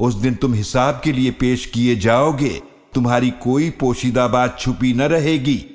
उस दिन तुम हिसाब के लिए पेश किए जाओगे। तुम्हारी कोई पोशीदा बात छुपी न रहेगी।